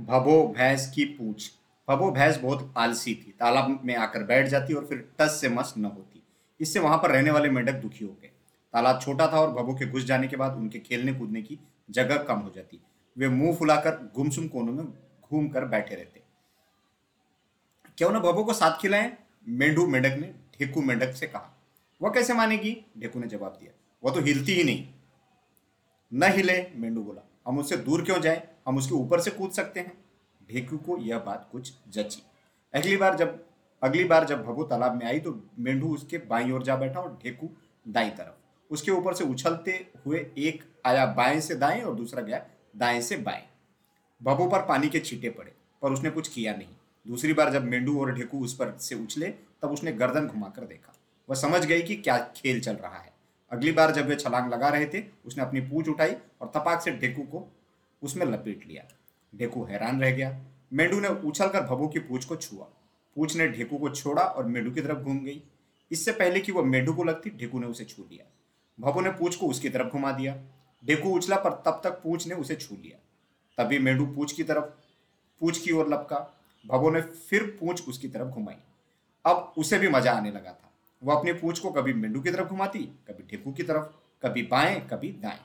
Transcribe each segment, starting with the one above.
भभो भैंस की पूछ। भभो भैंस बहुत आलसी थी, तालाब में आकर बैठ जाती और फिर टस से मस न होती। इससे वहाँ पर रहने वाले मेंढक दुखी हो गए। तालाब छोटा था और भभो के घुस जाने के बाद उनके खेलने कूदने की जगह कम हो जाती। वे मुँह फुलाकर गुमसुम कोनों में घूम कर बैठे रहते। क्यों ना भभो को साथ खिलाएँ? मेंढू मेंढक ने ढेकू मेंढक से कहा। वह कैसे मानेगी? ढेकू ने जवाब दिया। वह तो हिलती ही नहीं। न हिले, मेंढू बोला। हम उससे दूर क्यों जाए? हम उसके ऊपर से कूद सकते हैं। ढेकू को यह बात कुछ जची। अगली बार जब, अगली बार जब भभू तालाब में आई तो मेंढू उसके बाई ओर जा बैठा और ढेकू दाई तरफ़। उसके ऊपर से उछलते हुए एक आया बाएँ से दाएँ और दूसरा गया दाएँ से बाएँ। भभू पर पानी के छींटे पड़े, पर उसने कुछ किया नहीं। दूसरी बार जब मेंढू और ढेकू उस पर से उछले, तब उसने गर्दन घुमाकर देखा। वह समझ गई कि क्या खेल चल रहा है। अगली बार जब वे छलांग लगा रहे थे, उसने अपनी पूछ उठाई और तपाक से ढेकू को उसमें लपेट लिया। ढेकू हैरान रह गया। मेंढू ने उछलकर भभू की पूछ को छुआ। पूछ ने ढेकू को छोड़ा और मेंढू की तरफ़ घूम गई। इससे पहले कि वह मेंढू को लगती, ढेकू ने उसे छू लिया। भभू ने पूछ को उसकी तरफ़ घुमा दिया। ढेकू उछला, पर तब तक पूछ ने उसे छू लिया। तभी मेंढू पूछ की तरफ़, पूछ की ओर लपका। भभो ने फिर पूछ उसकी तरफ़ घुमाई। अब उसे भी मज़ा आने लगा था। वह अपनी पूछ को कभी मेंढू की तरफ़ घुमाती, कभी ढेकू की तरफ़, कभी बाएँ, कभी दाएँ।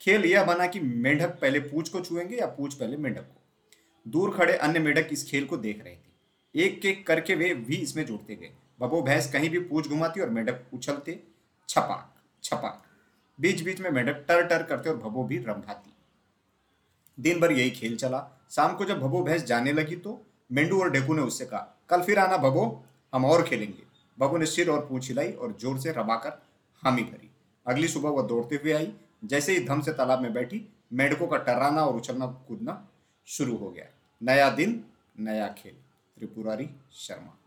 खेल यह बना कि मेंढक पहले पूछ को छुएँगे या पूछ पहले मेंढक को। दूर खड़े अन्य मेंढक इस खेल को देख रहे थे। एक एक करके वे भी इसमें जुड़ते गए। बबो भैंस कहीं भी पूंछ घुमाती और मेंढक उछलते। छपाक छपाक। बीच बीच में मेंढक टर टर करते और भबो भी रंभाती दिन भर यही खेल चला। शाम को जब भबो भैंस जाने लगी तो मेंढू और ढेकू ने उससे कहा, कल फिर आना भबो हम और खेलेंगे। बबू ने सिर और पूछ हिलाई और ज़ोर से रबाकर हामी भरी। अगली सुबह वह दौड़ते हुए आई। जैसे ही धम से तालाब में बैठी, मेढकों का टर्राना और उछलना कूदना शुरू हो गया। नया दिन, नया खेल। त्रिपुरारी शर्मा।